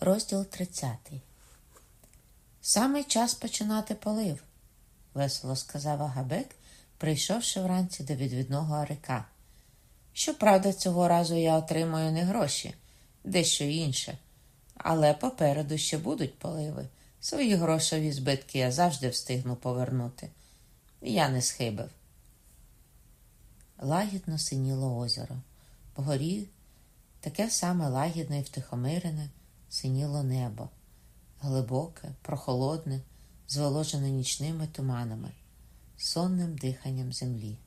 Розділ 30 Саме час починати полив, весело сказав Агабек, прийшовши вранці до відвідного арика. Щоправда, цього разу я отримую не гроші, дещо інше. Але попереду ще будуть поливи. Свої грошові збитки я завжди встигну повернути. Я не схибив. Лагідно синіло озеро. Вгорі таке саме лагідне і втихомирене синіло небо, глибоке, прохолодне, зволожене нічними туманами, сонним диханням землі.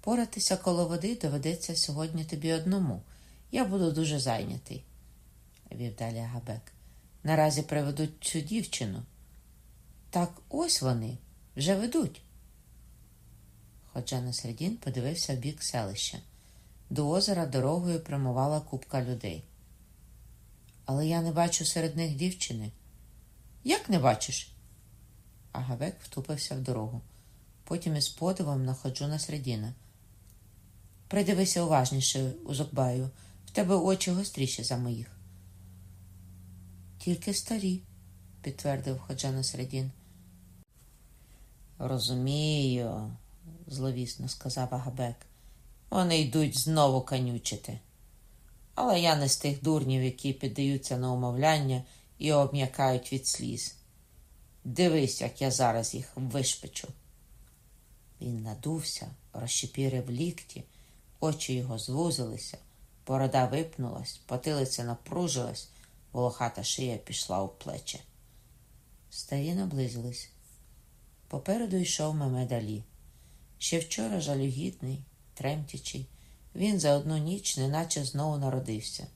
Поратися коло води доведеться сьогодні тобі одному. Я буду дуже зайнятий, вів далі Габек. Наразі приведуть цю дівчину. Так ось вони вже ведуть. Ходжа Середін подивився в бік селища. До озера дорогою прямувала купка людей. Але я не бачу серед них дівчини. Як не бачиш? Агавек втупився в дорогу. Потім із подивом находжу на середіна. Придивися уважніше, Узокбаю, в тебе очі гостріші за моїх. Тільки старі, підтвердив Ходжа Середін. Розумію, зловісно сказав Агабек. Вони йдуть знову канючити. Але я не з тих дурнів, які піддаються на умовляння і обм'якають від сліз. Дивись, як я зараз їх вишпечу. Він надувся, розщепірив лікті, очі його звузилися, борода випнулась, потилиця напружилась, волохата шия пішла у плечі. Старі наблизились. Попереду йшов Мемед Алі. Ще вчора жалюгідний, тремтячий, він за одну ніч неначе знову народився.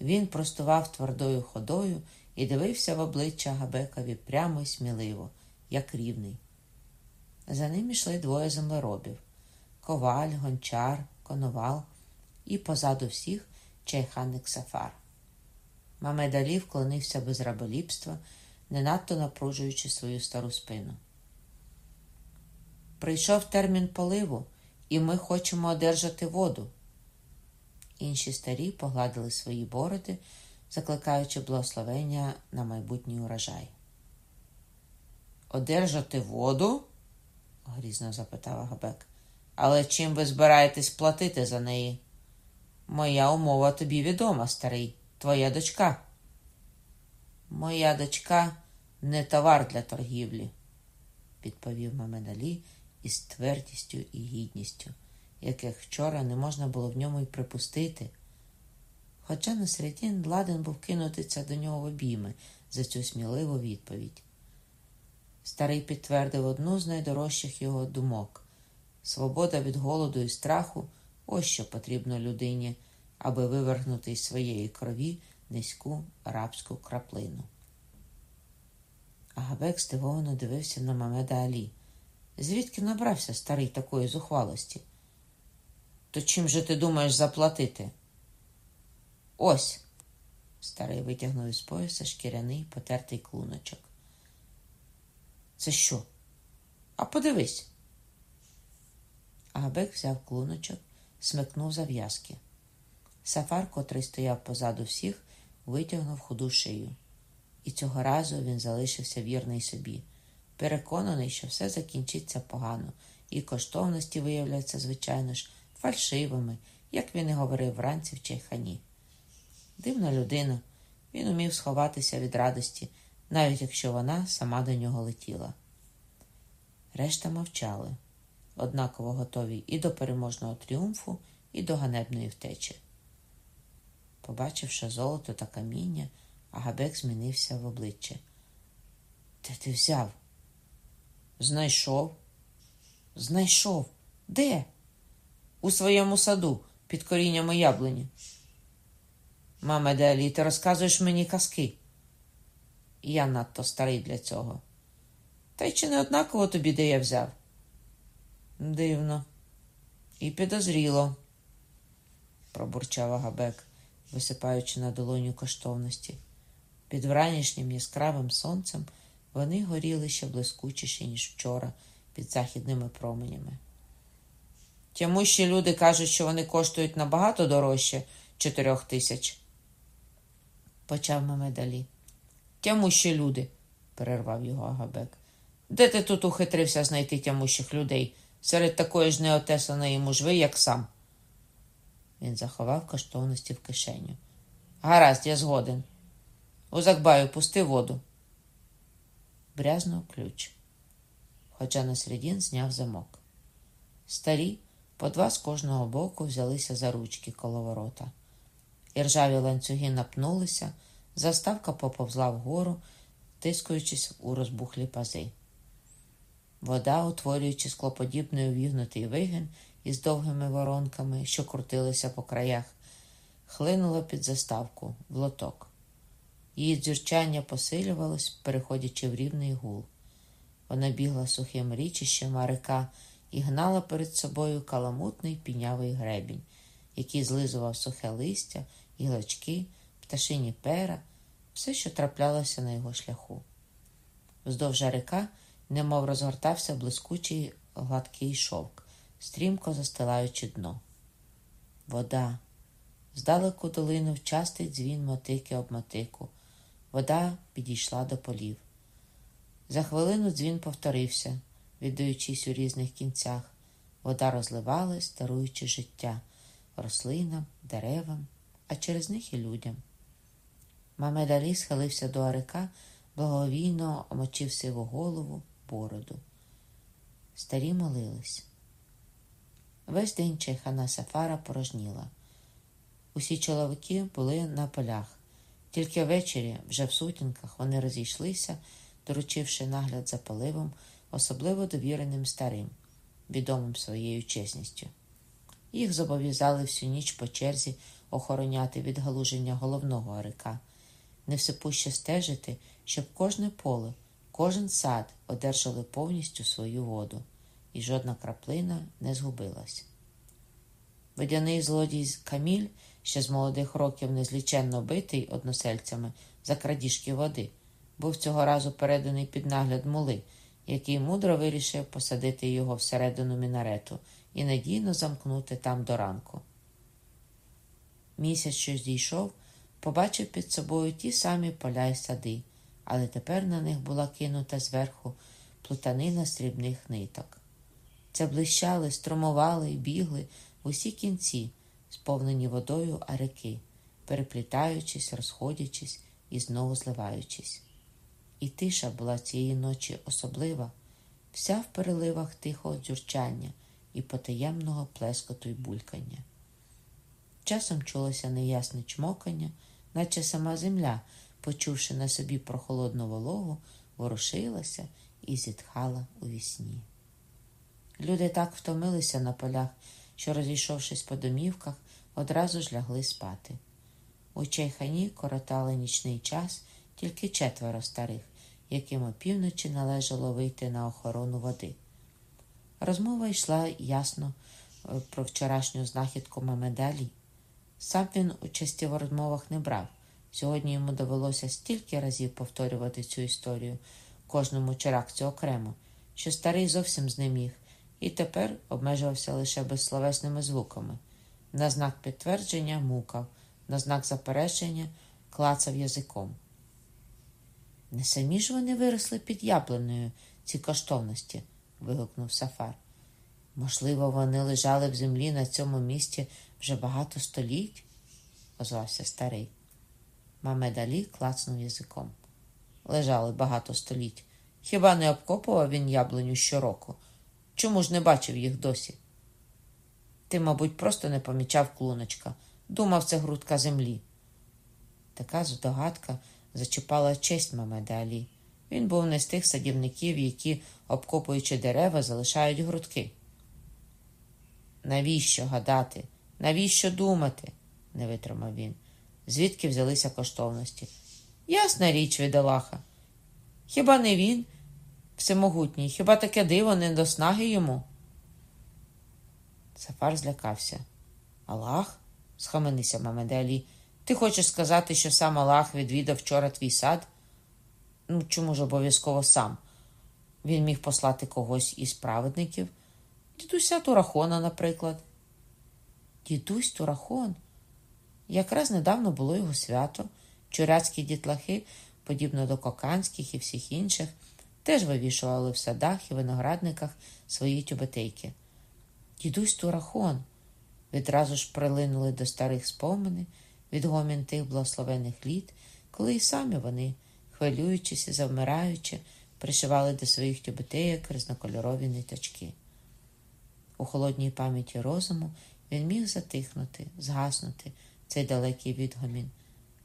Він простував твердою ходою і дивився в обличчя Габекові прямо й сміливо, як рівний. За ним йшли двоє землеробів коваль, гончар, коновал і позаду всіх чайханник Сафар. Мамед Алі вклонився без раболіпства, не надто напружуючи свою стару спину. Прийшов термін поливу, і ми хочемо одержати воду. Інші старі погладили свої бороди, закликаючи благословення на майбутній урожай. Одержати воду? грізно запитав Габек. Але чим ви збираєтесь платити за неї? Моя умова тобі відома, старий, твоя дочка. Моя дочка не товар для торгівлі, відповів Мамедалі із твердістю і гідністю, яких вчора не можна було в ньому й припустити. Хоча на середін ладен був кинутися до нього в обійми за цю сміливу відповідь. Старий підтвердив одну з найдорожчих його думок свобода від голоду і страху ось що потрібно людині, аби вивернути із своєї крові низьку арабську краплину. Агабек здивовано дивився на Мамеда Алі. Звідки набрався старий такої зухвалості? То чим же ти думаєш заплатити? Ось. Старий витягнув із пояса шкіряний потертий клуночок. Це що? А подивись. Агабек взяв клуночок, смикнув зав'язки. Сафар, котрий стояв позаду всіх, витягнув худу шию. І цього разу він залишився вірний собі переконаний, що все закінчиться погано, і коштовності виявляються, звичайно ж, фальшивими, як він і говорив вранці в чайхані. Дивна людина, він умів сховатися від радості, навіть якщо вона сама до нього летіла. Решта мовчали, однаково готові і до переможного тріумфу, і до ганебної втечі. Побачивши золото та каміння, Агабек змінився в обличчя. Де ти взяв? Знайшов. Знайшов. Де? У своєму саду, під коріннями яблуні. Мама Делі, ти розказуєш мені казки. Я надто старий для цього. Та й чи не однаково тобі, де я взяв? Дивно. І підозріло, пробурчав Агабек, висипаючи на долоню коштовності. Під вранішнім яскравим сонцем. Вони горіли ще блискучіші, ніж вчора, під західними променями. Тому що люди кажуть, що вони коштують набагато дорожче чотирьох тисяч. почав Мамедалі. Тямущі люди, перервав його Агабек. Де ти тут ухитрився знайти тямущих людей серед такої ж неотесаної мужви, як сам? Він заховав коштовності в кишеню. Гаразд, я згоден. Узакбаю, пусти воду. Брязнув ключ. Хоча на середін зняв замок. Старі, по два з кожного боку, взялися за ручки коло ворота. Іржаві ланцюги напнулися, заставка поповзла вгору, тискаючись у розбухлі пази. Вода, утворюючи склоподібний увігнутий вигін із довгими воронками, що крутилися по краях, хлинула під заставку в лоток. Її дзюрчання посилювалось, переходячи в рівний гул. Вона бігла сухим річищем река і гнала перед собою каламутний пінявий гребінь, який злизував сухе листя, гілочки, пташині пера, все, що траплялося на його шляху. Вздовж река, немов розгортався блискучий гладкий шовк, стрімко застилаючи дно. Вода. Здалеку долинув частий дзвін мотики об мотику. Вода підійшла до полів. За хвилину дзвін повторився, віддаючись у різних кінцях. Вода розливалась, даруючи життя рослинам, деревам, а через них і людям. Мамед Алі схилився до арика, благовійно омочив сиву голову, бороду. Старі молились. Весь день чайхана Сафара порожніла. Усі чоловіки були на полях. Тільки ввечері, вже в сутінках, вони розійшлися, доручивши нагляд за поливом, особливо довіреним старим, відомим своєю чесністю. Їх зобов'язали всю ніч по черзі охороняти від галуження головного арика, невсипуще стежити, щоб кожне поле, кожен сад одержали повністю свою воду, і жодна краплина не згубилась. Водяний злодій Каміль, ще з молодих років незліченно битий односельцями за крадіжки води, був цього разу переданий під нагляд мули, який мудро вирішив посадити його всередину мінарету і надійно замкнути там до ранку. Місяць, що здійшов, побачив під собою ті самі поля й сади, але тепер на них була кинута зверху плутанина срібних ниток. Це блищали, струмували бігли в усі кінці, сповнені водою арики, переплітаючись, розходячись і знову зливаючись. І тиша була цієї ночі особлива, вся в переливах тихого дзюрчання і потаємного плескоту й булькання. Часом чулося неясне чмокання, наче сама земля, почувши на собі прохолодну вологу, ворушилася і зітхала у вісні. Люди так втомилися на полях, що, розійшовшись по домівках, одразу ж лягли спати. У чайхані коротали нічний час тільки четверо старих, яким опівночі належало вийти на охорону води. Розмова йшла ясно е, про вчорашню знахідку Мамедалі. Сам він участі в розмовах не брав. Сьогодні йому довелося стільки разів повторювати цю історію кожному чаракцю окремо, що старий зовсім знеміг, і тепер обмежувався лише безсловесними звуками. На знак підтвердження мукав, на знак заперечення клацав язиком. Не самі ж вони виросли під яблуною, ці коштовності, вигукнув Сафар. Можливо, вони лежали в землі на цьому місці вже багато століть, озвався старий. Мамед Алі клацнув язиком. Лежали багато століть. Хіба не обкопував він яблуню щороку? Чому ж не бачив їх досі? Ти, мабуть, просто не помічав клуночка, думав, це грудка землі. Така здогадка зачіпала честь Мамеда Алі. Він був не з тих садівників, які, обкопуючи дерева, залишають грудки. Навіщо гадати? Навіщо думати? не витримав він. Звідки взялися коштовності? Ясна річ від Аллаха. Хіба не він, всемогутній, хіба таке диво не до снаги йому? Сафар злякався. Аллах? схаменися Мамеде Алі. Ти хочеш сказати, що сам Аллах відвідав вчора твій сад? Ну, чому ж обов'язково сам? Він міг послати когось із праведників, дідуся Турахона, наприклад. Дідусь Турахон. Якраз недавно було його свято, Чурацькі дітлахи, подібно до коканських і всіх інших, теж вивішували в садах і виноградниках свої тюбетейки. Дідусь Турахон відразу ж прилинули до старих спомини, відгомін тих благословених літ, коли і самі вони, хвилюючись і завмираючи, пришивали до своїх тюбетейок різнокольорові ниточки. У холодній пам'яті розуму він міг затихнути, згаснути цей далекий відгомін,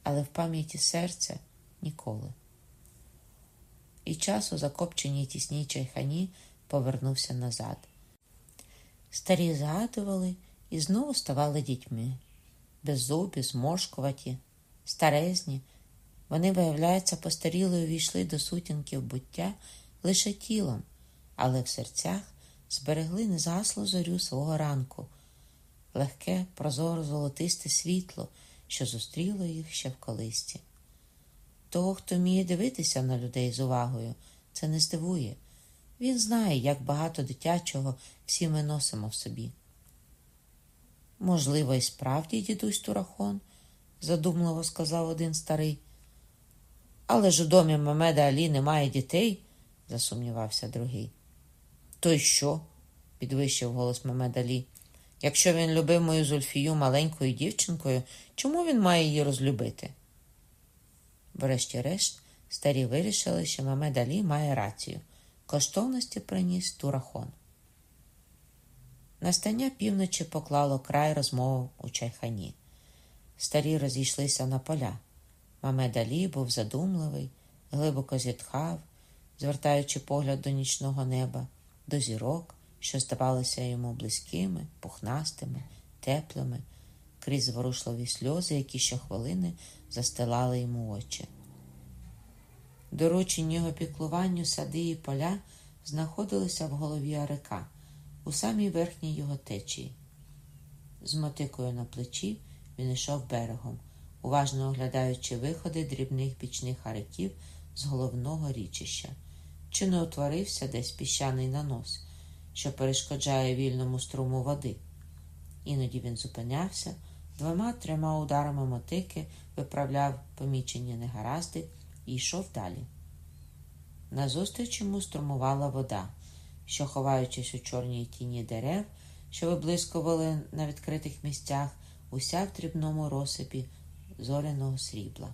але в пам'яті серця ніколи. І час у закопченій тісній чайхані повернувся назад. Старі згадували і знову ставали дітьми, беззубі, зморшкуваті, старезні. Вони, виявляється, постаріли і увійшли до сутінків буття лише тілом, але в серцях зберегли незгаслу зорю свого ранку, легке, прозоро золотисте світло, що зустріло їх ще в колисті. Того, хто вміє дивитися на людей з увагою, це не здивує. Він знає, як багато дитячого всі ми носимо в собі. Можливо, і справді, дідусь Турахон, задумливо сказав один старий. Але ж у домі Мамеда Алі немає дітей, засумнівався другий. То й що? підвищив голос Мамед Алі. Якщо він любив мою Зульфію маленькою дівчинкою, чому він має її розлюбити? Врешті-решт, старі вирішили, що Мамед Алі має рацію. Коштовності приніс Турахон. Настання півночі поклало край розмов у чайхані. Старі розійшлися на поля. Мамед Алі був задумливий, глибоко зітхав, звертаючи погляд до нічного неба, до зірок, що здавалися йому близькими, пухнастими, теплими, крізь зворушливі сльози, які щохвилини застилали йому очі. Доручені його піклуванню сади і поля знаходилися в голові Арика, у самій верхній його течії. З мотикою на плечі він йшов берегом, уважно оглядаючи виходи дрібних бічних ариків з головного річища, чи не утворився десь піщаний нанос, що перешкоджає вільному струму води. Іноді він зупинявся, двома-трьома ударами мотики виправляв помічені негаразди і йшов далі. Назустріч йому струмувала вода, що, ховаючись у чорній тіні дерев, що виблискували на відкритих місцях, уся в дрібному розсипі зоряного срібла.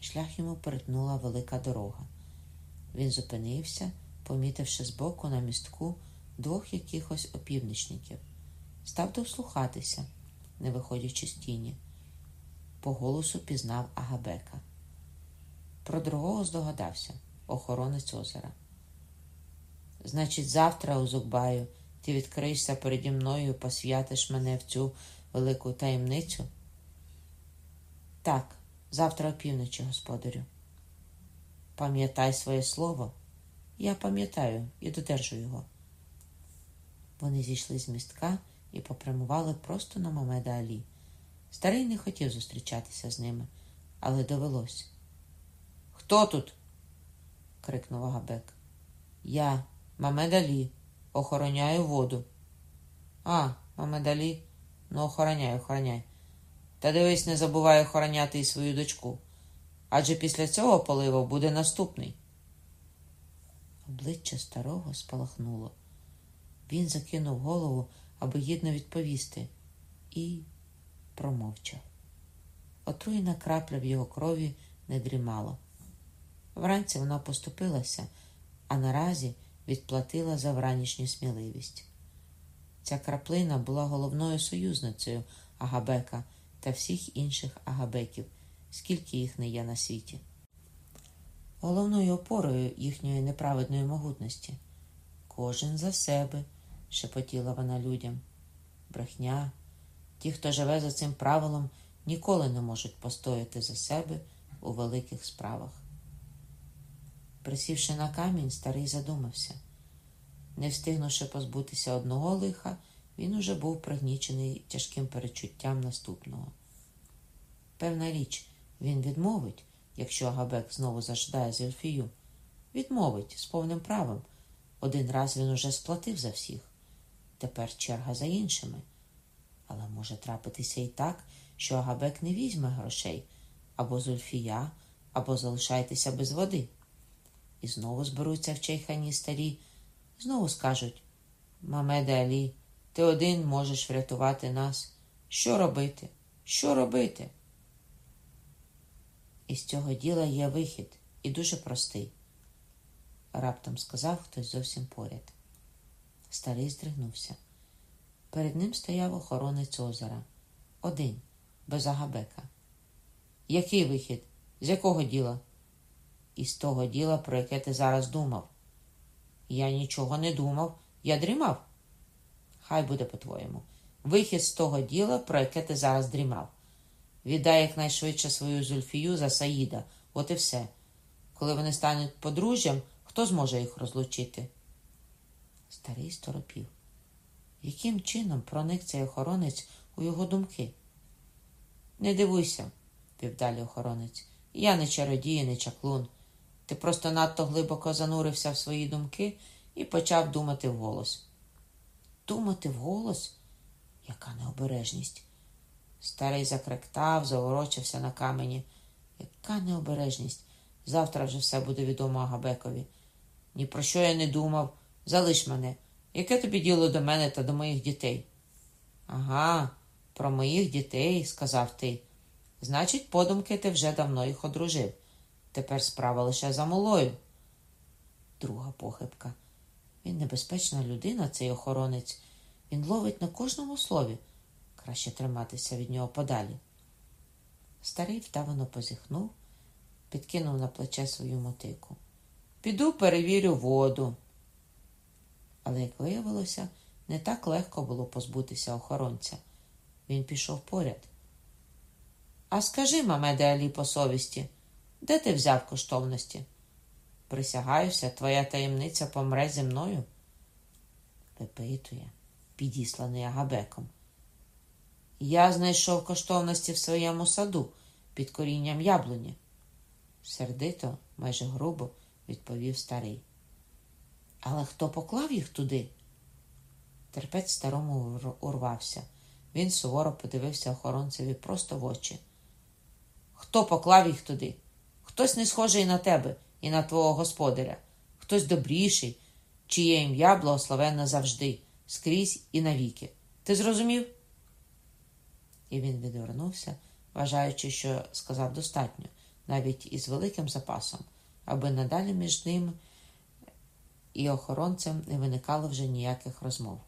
Шлях йому перетнула велика дорога. Він зупинився, помітивши збоку на містку двох якихось опівничників. Став дослухатися, не виходячи з тіні. По голосу пізнав Агабека. Про другого здогадався охоронець озера. Значить, завтра, у Зубаю, ти відкриєшся переді мною і посвятиш мене в цю велику таємницю? Так, завтра опівночі, господарю. Пам'ятай своє слово. Я пам'ятаю і додержу його. Вони зійшли з містка і попрямували просто на Мамеда Алі. Старий не хотів зустрічатися з ними, але довелось. Хто тут? крикнув Агабек. Я, Мамед Алі, охороняю воду. А, Мамед Алі, ну охороняй, охороняй. Та дивись, не забувай охороняти і свою дочку. Адже після цього поливу буде наступний. Обличчя старого спалахнуло. Він закинув голову, аби гідно відповісти, і промовчав. Отруєна крапля в його крові не дрімало. Вранці вона поступилася, а наразі відплатила за вранішню сміливість. Ця краплина була головною союзницею Агабека та всіх інших агабеків, скільки їх не є на світі. Головною опорою їхньої неправедної могутності. Кожен за себе, шепотіла вона людям. Брехня. Ті, хто живе за цим правилом, ніколи не можуть постояти за себе у великих справах. Присівши на камінь, старий задумався. Не встигнувши позбутися одного лиха, він уже був пригнічений тяжким перечуттям наступного. Певна річ, він відмовить, якщо Агабек знову заждає Зельфію. Відмовить з повним правом. Один раз він уже сплатив за всіх. Тепер черга за іншими. Але може трапитися і так, що Агабек не візьме грошей, або Зульфія, або залишайтеся без води. І знову зберуться в чайхані старі, знову скажуть Мамеде Алі, ти один можеш врятувати нас. Що робити? Що робити? Із цього діла є вихід і дуже простий, раптом сказав хтось зовсім поряд. Старий здригнувся. Перед ним стояв охоронець озера. Один, без Агабека. Який вихід? З якого діла? Із того діла, про яке ти зараз думав. Я нічого не думав, я дрімав. Хай буде по-твоєму. Вихід з того діла, про яке ти зараз дрімав. Віддай якнайшвидше свою зульфію за Саїда, от і все. Коли вони стануть подружжям, хто зможе їх розлучити? Старий сторопів. Яким чином проник цей охоронець у його думки? Не дивуйся, пів далі охоронець. Я не чародій, не чаклун. Ти просто надто глибоко занурився в свої думки і почав думати вголос. Думати вголос? Яка необережність. Старий закректав, заворочився на камені. Яка необережність. Завтра вже все буде відомо Агабекові. Ні про що я не думав. Залиш мене. Яке тобі діло до мене та до моїх дітей? Ага, про моїх дітей, сказав ти. Значить, подумки ти вже давно їх одружив. Тепер справа лише за молою. Друга похибка. Він небезпечна людина, цей охоронець. Він ловить на кожному слові. Краще триматися від нього подалі. Старий втавано позіхнув, підкинув на плече свою мотику. Піду перевірю воду. Але, як виявилося, не так легко було позбутися охоронця. Він пішов поряд. А скажи, мамеде Алі, по совісті, де ти взяв коштовності? Присягаюся, твоя таємниця помре зі мною. Випитує, підісланий Агабеком. Я знайшов коштовності в своєму саду під корінням яблуні. Сердито, майже грубо, відповів старий. Але хто поклав їх туди? Терпець старому урвався. Він суворо подивився охоронцеві просто в очі. Хто поклав їх туди? Хтось не схожий на тебе і на твого господаря, хтось добріший, чиє ім'я благословенне завжди, скрізь і навіки. Ти зрозумів? І він відвернувся, вважаючи, що сказав достатньо, навіть із великим запасом, аби надалі між ним і охоронцем не виникало вже ніяких розмов.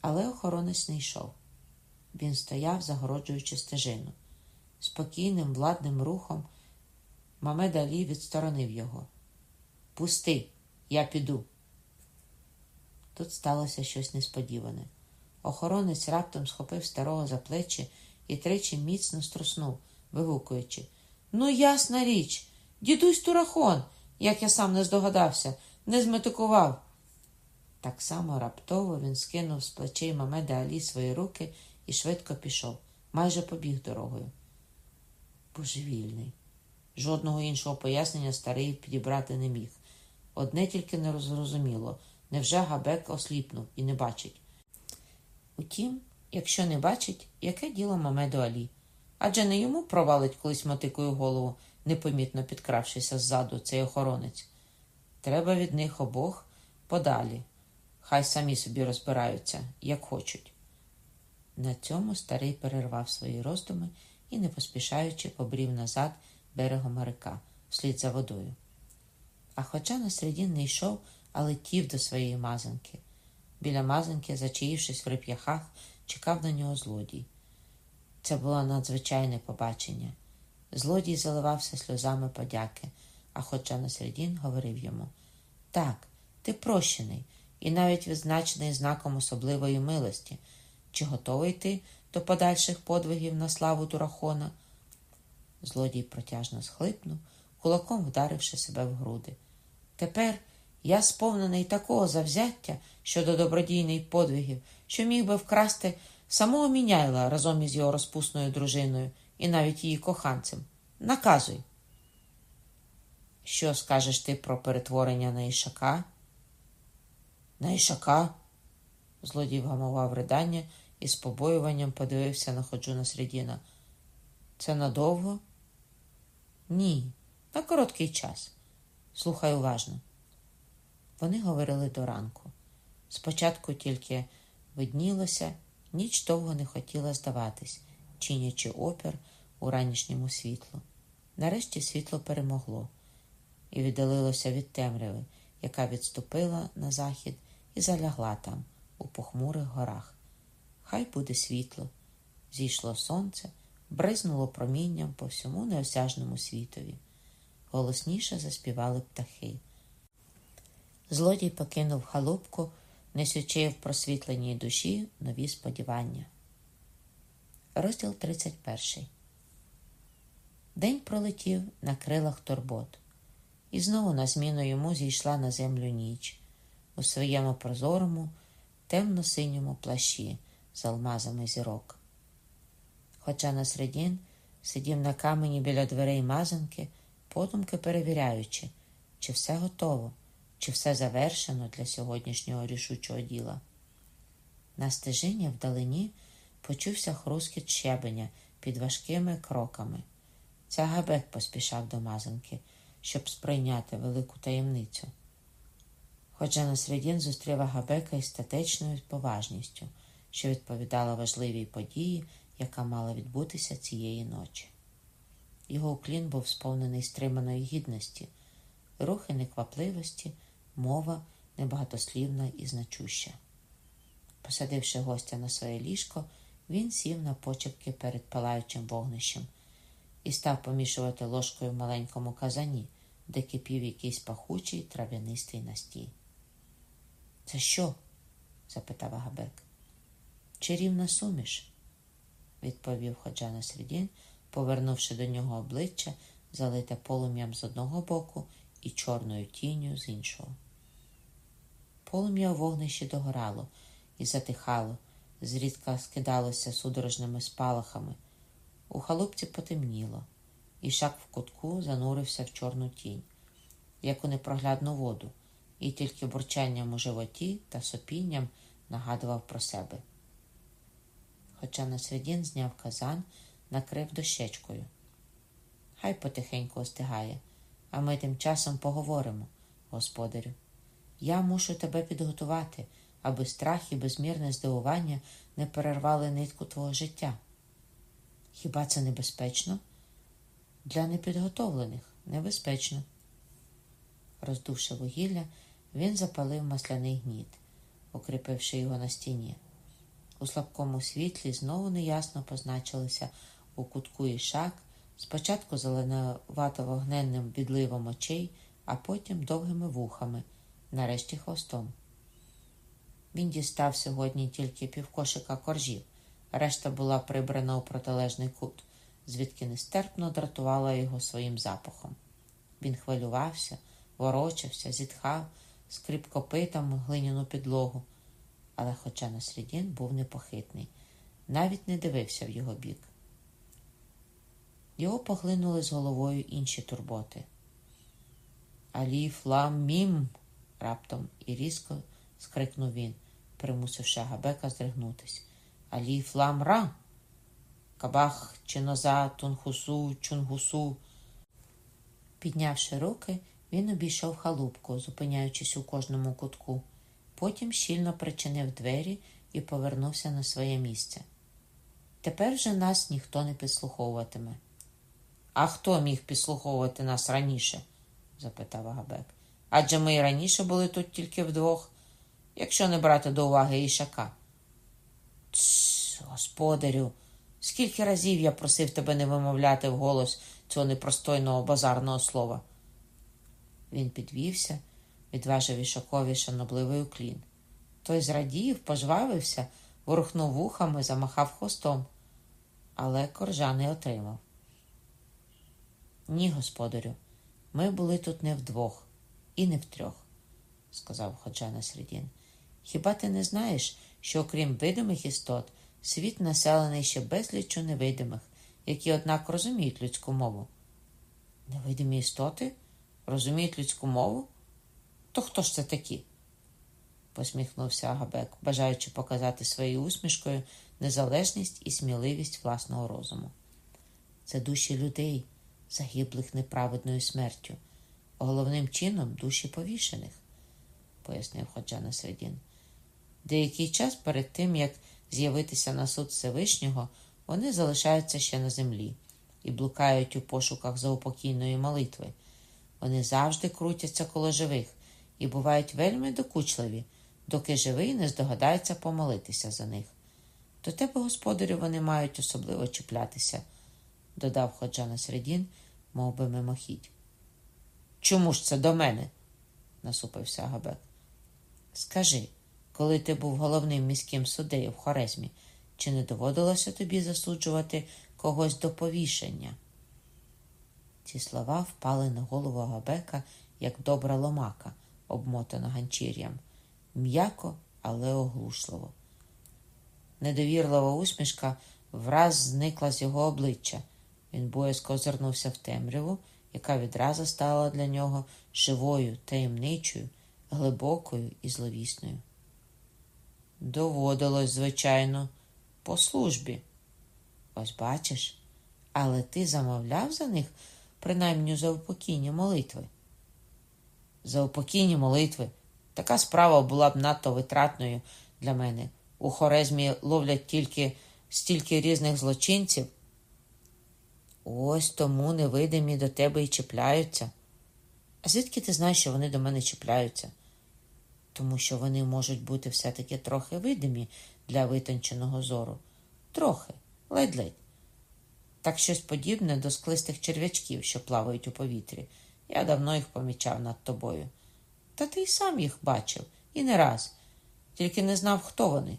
Але охоронець не йшов. Він стояв, загороджуючи стежину. Спокійним, владним рухом Мамед Алі відсторонив його. Пусти, я піду. Тут сталося щось несподіване. Охоронець раптом схопив старого за плечі і тричі міцно струснув, вигукуючи Ну, ясна річ, дідусь Турахон, як я сам не здогадався, не зметикував. Так само раптово він скинув з плечей Мамеда Алі свої руки і швидко пішов, майже побіг дорогою. Божевільний. Жодного іншого пояснення старий підібрати не міг. Одне тільки не зрозуміло невже Габек осліпнув і не бачить. Утім, якщо не бачить, яке діло Мамеду Алі? Адже не йому провалить колись мотикою голову, непомітно підкравшися ззаду цей охоронець. Треба від них обох подалі. Хай самі собі розбираються, як хочуть. На цьому старий перервав свої роздуми і, не поспішаючи, побрів назад берегом река, вслід за водою. А хоча на середін не йшов, а летів до своєї мазанки. Біля мазанки, зачаївшись в реп'яхах, чекав на нього злодій. Це було надзвичайне побачення. Злодій заливався сльозами подяки, а хоча на середін говорив йому Так, ти прощений і навіть відзначений знаком особливої милості. Чи готовий ти до подальших подвигів на славу Турахона? Злодій протяжно схлипнув, кулаком вдаривши себе в груди. Тепер я сповнений такого завзяття щодо добродійних подвигів, що міг би вкрасти самого міняйла разом із його розпусною дружиною і навіть її коханцем. Наказуй. Що скажеш ти про перетворення на ішака? На ішака? Злодій вгамував ридання і з побоюванням подивився на ходжу на середіна. Це надовго? Ні, на короткий час. Слухай уважно. Вони говорили до ранку. Спочатку тільки виднілося, ніч довго не хотіла здаватись, чинячи опір у ранішньому світлу. Нарешті світло перемогло і віддалилося від темряви, яка відступила на захід і залягла там, у похмурих горах. Хай буде світло. Зійшло сонце, бризнуло промінням по всьому неосяжному світові. Голосніше заспівали птахи. Злодій покинув халупку, несучи в просвітленій душі нові сподівання. Розділ 31 День пролетів на крилах турбот, і знову на зміну йому зійшла на землю ніч у своєму прозорому, темно-синьому плащі з алмазами зірок. Хоча Насредін сидів на камені біля дверей мазанки, подумки перевіряючи, чи все готово, чи все завершено для сьогоднішнього рішучого діла. На стежині вдалині почувся хрускіт щебеня під важкими кроками. Це Габек поспішав до мазанки, щоб сприйняти велику таємницю. Хоча Насредін зустрів Агабека із статечною поважністю, що відповідала важливій події, яка мала відбутися цієї ночі. Його уклін був сповнений стриманої гідності, рухи неквапливості, мова небагатослівна і значуща. Посадивши гостя на своє ліжко, він сів на почепки перед палаючим вогнищем і став помішувати ложкою в маленькому казані, де кипів якийсь пахучий трав'янистий настій. Це що? запитав Агабек. Чарівна суміш, відповів Ходжа Насредін, повернувши до нього обличчя, залите полум'ям з одного боку і чорною тінню з іншого. Полум'я у вогнищі догорало і затихало, зрідка скидалося судорожними спалахами. У халупці потемніло, і шак в кутку занурився в чорну тінь, як у непроглядну воду, і тільки бурчанням у животі та сопінням нагадував про себе. Хоча Насредін зняв казан, накрив дощечкою. Хай потихеньку остигає, а ми тим часом поговоримо, господарю. Я мушу тебе підготувати, аби страх і безмірне здивування не перервали нитку твого життя. Хіба це небезпечно? Для непідготовлених небезпечно. Роздувши вугілля, він запалив масляний гніт, укріпивши його на стіні. У слабкому світлі знову неясно позначилися у кутку ішак, спочатку зеленувато вогненним відливом очей, а потім довгими вухами, нарешті хвостом. Він дістав сьогодні тільки півкошика коржів, решта була прибрана у протилежний кут, звідки нестерпно дратувала його своїм запахом. Він хвилювався, ворочався, зітхав, скрип копитом глиняну підлогу, але, хоча Насредін був непохитний, навіть не дивився в його бік. Його поглинули з головою інші турботи. Аліф лам мім. раптом і різко скрикнув він, примусивши Габека здригнутись. Аліф лам ра. Кабах чиноза тунхусу чунгусу. Піднявши руки, він обійшов халупку, зупиняючись у кожному кутку. Потім щільно причинив двері і повернувся на своє місце. Тепер вже нас ніхто не підслуховуватиме. А хто міг підслуховувати нас раніше? запитав Агабек. Адже ми і раніше були тут тільки вдвох, якщо не брати до уваги ішака. Тсс, господарю, скільки разів я просив тебе не вимовляти вголос цього непростойного базарного слова. Він підвівся, відважив ішакові шанобливий уклін. Той зрадів, пожвавився, ворухнув вухами, замахав хвостом, але коржа не отримав. Ні, господарю, ми були тут не вдвох і не втрьох, сказав Ходжа Насредін. Хіба ти не знаєш, що окрім видимих істот, світ населений ще безліччю невидимих, які, однак, розуміють людську мову? Невидимі істоти? Розуміють людську мову? То хто ж це такі? посміхнувся Агабек, бажаючи показати своєю усмішкою незалежність і сміливість власного розуму. Це душі людей, загиблих неправедною смертю, головним чином душі повішених, пояснив Ходжа Насредін. Деякий час перед тим, як з'явитися на суд Всевишнього, вони залишаються ще на землі і блукають у пошуках заупокійної молитви. Вони завжди крутяться коло живих і бувають вельми докучливі, доки живий не здогадається помолитися за них. До тебе, господарю, вони мають особливо чіплятися, додав Ходжа Насредін, мов би мимохідь. Чому ж це до мене? насупився Агабек. Скажи, коли ти був головним міським суддею в Хорезмі, чи не доводилося тобі засуджувати когось до повішення? Ці слова впали на голову Агабека, як добра ломака, обмотана ганчір'ям, м'яко, але оглушливо. Недовірлива усмішка враз зникла з його обличчя. Він боязко озирнувся в темряву, яка відразу стала для нього живою, таємничою, глибокою і зловісною. Доводилось, звичайно, по службі. Ось бачиш, але ти замовляв за них принаймні за упокійні молитви. За упокійні молитви. Така справа була б надто витратною для мене. У Хорезмі ловлять тільки стільки різних злочинців. Ось тому невидимі до тебе і чіпляються. А звідки ти знаєш, що вони до мене чіпляються? Тому що вони можуть бути все-таки трохи видимі для витонченого зору. Трохи, ледь-ледь. Так щось подібне до склистих черв'ячків, що плавають у повітрі. Я давно їх помічав над тобою. Та ти й сам їх бачив, і не раз, тільки не знав, хто вони.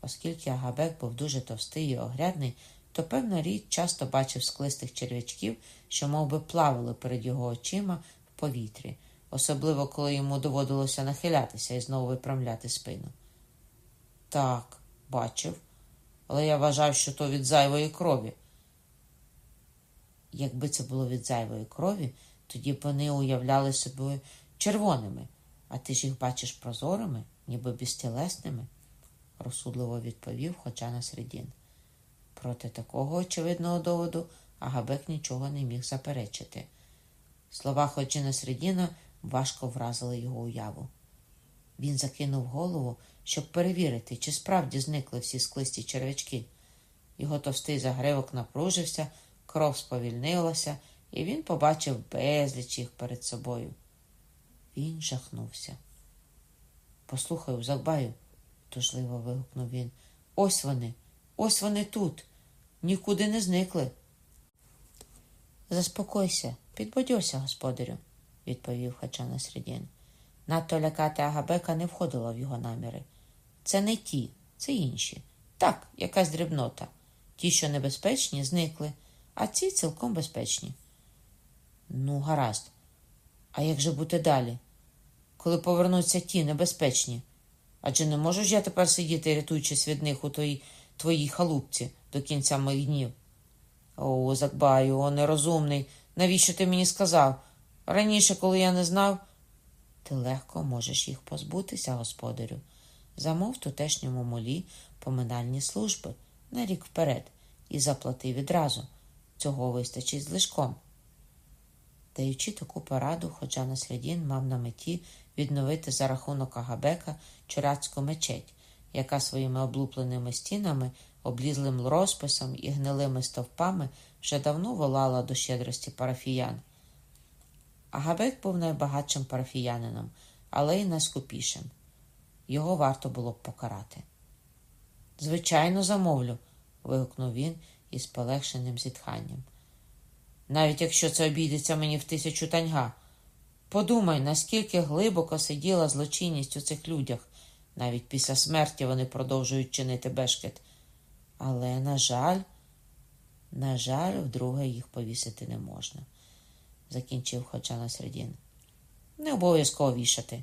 Оскільки Агабек був дуже товстий і огрядний, то, певна річ, часто бачив склистих черв'ячків, що мов би, плавали перед його очима в повітрі, особливо коли йому доводилося нахилятися і знову випрямляти спину. Так, бачив, але я вважав, що то від зайвої крові. Якби це було від зайвої крові, тоді б вони уявляли собою червоними, а ти ж їх бачиш прозорими, ніби безтілесними, розсудливо відповів Ходжа Насредін. Проти такого очевидного доводу Агабек нічого не міг заперечити. Слова Ходжі Насредіна важко вразили його уяву. Він закинув голову, щоб перевірити, чи справді зникли всі склисті червячки. Його товстий загривок напружився, кров сповільнилася, і він побачив безліч їх перед собою. Він жахнувся. Послухай, Узакбаю, тужливо вигукнув він. Ось вони, ось вони тут, нікуди не зникли. Заспокойся, підбадьорся, господарю, відповів Хачана Средін. Надто лякати Агабека не входило в його наміри. Це не ті, це інші. Так, якась дрібнота. Ті, що небезпечні, зникли, а ці цілком безпечні. Ну, гаразд. А як же бути далі? Коли повернуться ті небезпечні? Адже не можу ж я тепер сидіти, рятуючись від них у твоїй твоїй халупці до кінця моїх днів. О, Закбаю, о, нерозумний. Навіщо ти мені сказав? Раніше, коли я не знав, ти легко можеш їх позбутися, господарю. Замов тутешньому молі поминальні служби на рік вперед і заплати відразу. Цього вистачить злишком. Даючи таку пораду, Ходжа Наслідін мав на меті відновити за рахунок Агабека чурацьку мечеть, яка своїми облупленими стінами, облізлим розписом і гнилими стовпами вже давно волала до щедрості парафіян. Агабек був найбагатшим парафіянином, але й найскупішим. Його варто було б покарати. Звичайно, замовлю, вигукнув він із полегшеним зітханням. Навіть якщо це обійдеться мені в тисячу таньга. Подумай, наскільки глибоко сиділа злочинність у цих людях. Навіть після смерті вони продовжують чинити бешкет. Але, на жаль, на жаль, вдруге їх повісити не можна, закінчив Ходжана Середін. Не обов'язково вішати.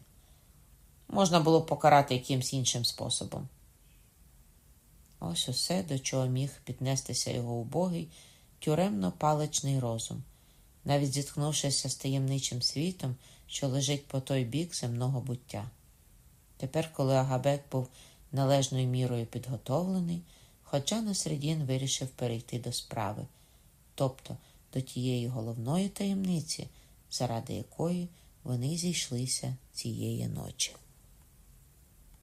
Можна було покарати якимсь іншим способом. Ось усе, до чого міг піднестися його убогий, тюремно-паличний розум, навіть зіткнувшися з таємничим світом, що лежить по той бік земного буття. Тепер, коли Агабек був належною мірою підготовлений, хоча Насредін вирішив перейти до справи, тобто до тієї головної таємниці, заради якої вони зійшлися цієї ночі.